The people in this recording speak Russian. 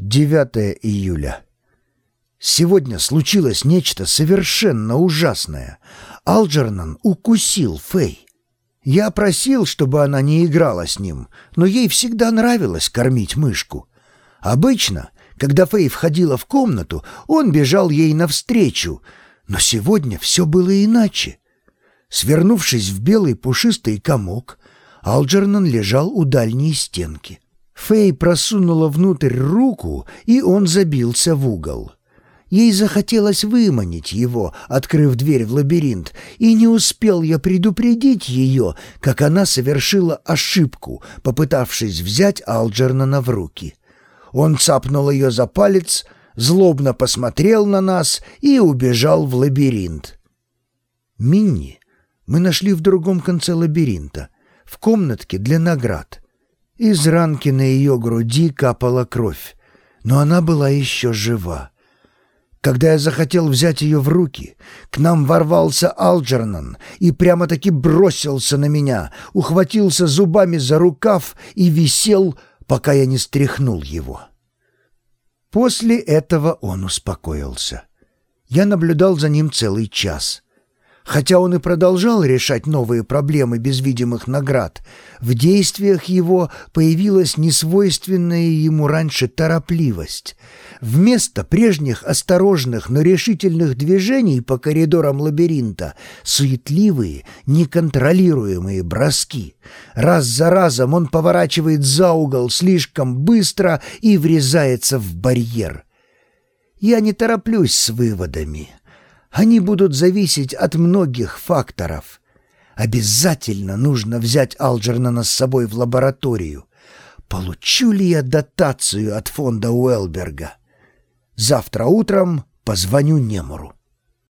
9 июля. Сегодня случилось нечто совершенно ужасное. Алджернан укусил Фэй. Я просил, чтобы она не играла с ним, но ей всегда нравилось кормить мышку. Обычно, когда Фэй входила в комнату, он бежал ей навстречу, но сегодня все было иначе. Свернувшись в белый пушистый комок, Алджернан лежал у дальней стенки. Фэй просунула внутрь руку, и он забился в угол. Ей захотелось выманить его, открыв дверь в лабиринт, и не успел я предупредить ее, как она совершила ошибку, попытавшись взять Алджернана в руки. Он цапнул ее за палец, злобно посмотрел на нас и убежал в лабиринт. Минни мы нашли в другом конце лабиринта, в комнатке для наград. Из ранки на ее груди капала кровь, но она была еще жива. Когда я захотел взять ее в руки, к нам ворвался Алджернан и прямо-таки бросился на меня, ухватился зубами за рукав и висел, пока я не стряхнул его. После этого он успокоился. Я наблюдал за ним целый час — Хотя он и продолжал решать новые проблемы без видимых наград, в действиях его появилась несвойственная ему раньше торопливость. Вместо прежних осторожных, но решительных движений по коридорам лабиринта суетливые, неконтролируемые броски. Раз за разом он поворачивает за угол слишком быстро и врезается в барьер. Я не тороплюсь с выводами. Они будут зависеть от многих факторов. Обязательно нужно взять Алджернана с собой в лабораторию. Получу ли я дотацию от фонда Уэлберга? Завтра утром позвоню Немуру.